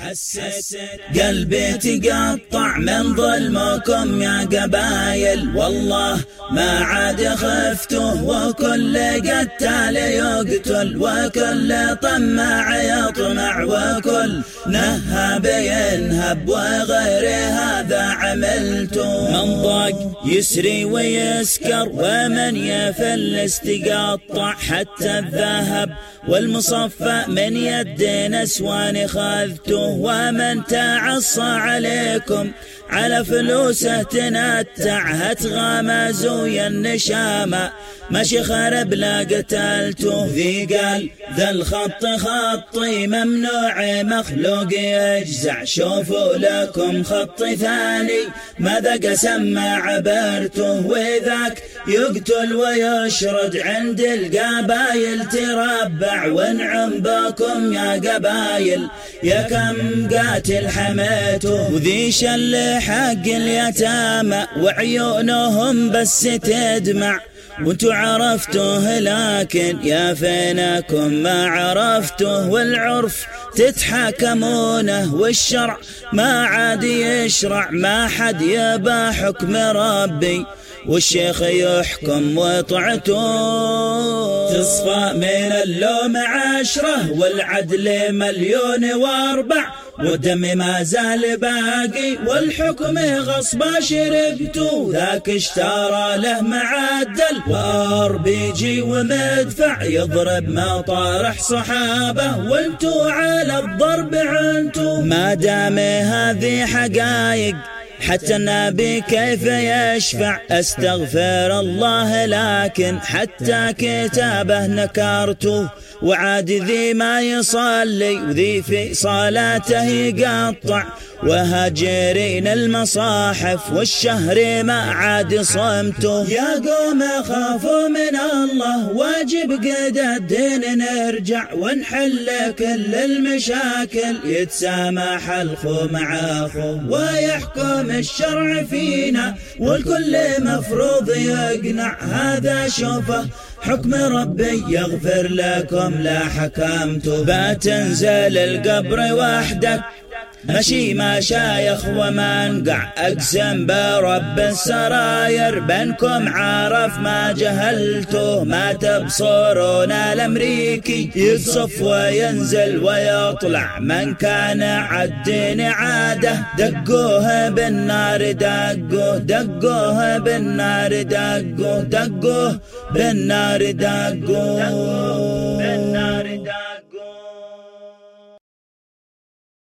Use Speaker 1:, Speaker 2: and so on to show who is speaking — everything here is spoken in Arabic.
Speaker 1: حسيت قلبي تقطع من ظلمكم يا قبايل. والله ما عاد خفته وكل قتال يقتل وكل طماع يطمع وكل نهب ينهب وغير هذا عملته من ضاق يسري ويسكر ومن يفلس تقطع حتى الذهب والمصفى من يد نسوان خذته. ومن تعصى عليكم على فلوسه تنتع هتغامز ويا النشامة. ماشي خرب لا قتلته ذي قال ذا الخط خطي ممنوع مخلوق يجزع. شوفوا لكم خط ثاني. ماذا قسم عبرته؟ وذاك يقتل ويشرد عند القبايل. تربع وانعم بكم يا قبايل. يا كم قاتل حميته؟ وذي شل حق اليتامى وعيونهم بس تدمع. وانتو عرفتوه لكن يا فينكم ما عرفتوه والعرف تتحاكمونه والشرع ما عاد يشرع ما حد يبا حكم ربي. والشيخ يحكم وطعته تصفى من اللوم عشرة والعدل مليون واربع. ودم ما زال باقي والحكم غصب شربته. ذاك اشترى له معدل وآر بيجي ومدفع يضرب ما طارح صحابه وانتو على الضرب عنتو. ما دام هذه حقايق حتى النبي كيف يشفع. أستغفر الله لكن حتى كتابه نكرته. وعاد ذي ما يصلي وذي في صلاته يقطع. وهاجرين المصاحف والشهر ما عاد صمته. يا قوم خافوا من الله. واجب قد الدين نرجع ونحل كل المشاكل. يتسامح الخو مع اخو ويحكم الشرع فينا والكل مفروض يقنع. هذا شوفه حكم ربي يغفر لكم لا حكمت. بتنزل القبر وحدك. مشي ما شايخ ومنقع أقسم برب السراير بينكم عارف ما جهلته ما تبصرون الأمريكي يصف وينزل ويطلع من كان عالدين عادة. دقوه بالنار دقوه دقوه بالنار دقوه دقوه بالنار دقوه بالنار دقوه.